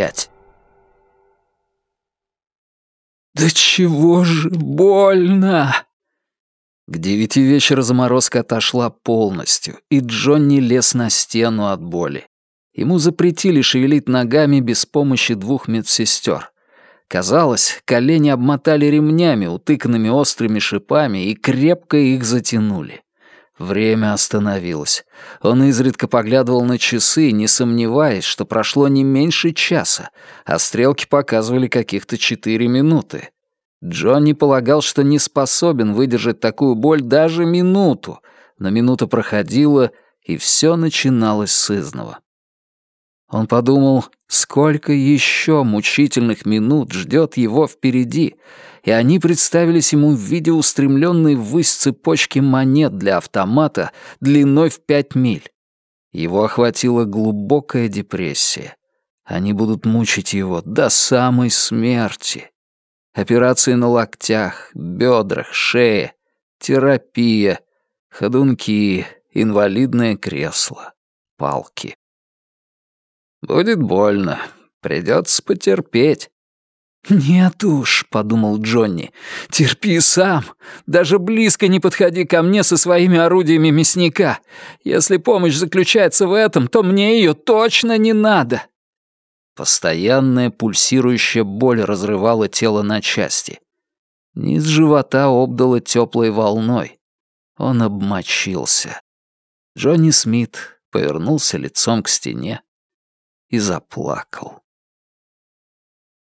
опять. «Да чего же больно!» К девяти вечера заморозка отошла полностью, и Джонни лез на стену от боли. Ему запретили шевелить ногами без помощи двух медсестер. Казалось, колени обмотали ремнями, утыканными острыми шипами, и крепко их затянули. Время остановилось. Он изредка поглядывал на часы, не сомневаясь, что прошло не меньше часа, а стрелки показывали каких-то четыре минуты. Джонни полагал, что не способен выдержать такую боль даже минуту, но минута проходила, и все начиналось с изного. Он подумал, сколько еще мучительных минут ждет его впереди, и они представились ему в виде устремленной ввысь цепочки монет для автомата длиной в пять миль. Его охватила глубокая депрессия. Они будут мучить его до самой смерти. Операции на локтях, бедрах, шее, терапия, ходунки, инвалидное кресло, палки. Будет больно, придется потерпеть. «Нет уж», — подумал Джонни, — «терпи сам. Даже близко не подходи ко мне со своими орудиями мясника. Если помощь заключается в этом, то мне ее точно не надо». Постоянная пульсирующая боль разрывала тело на части. Низ живота обдало теплой волной. Он обмочился. Джонни Смит повернулся лицом к стене и заплакал.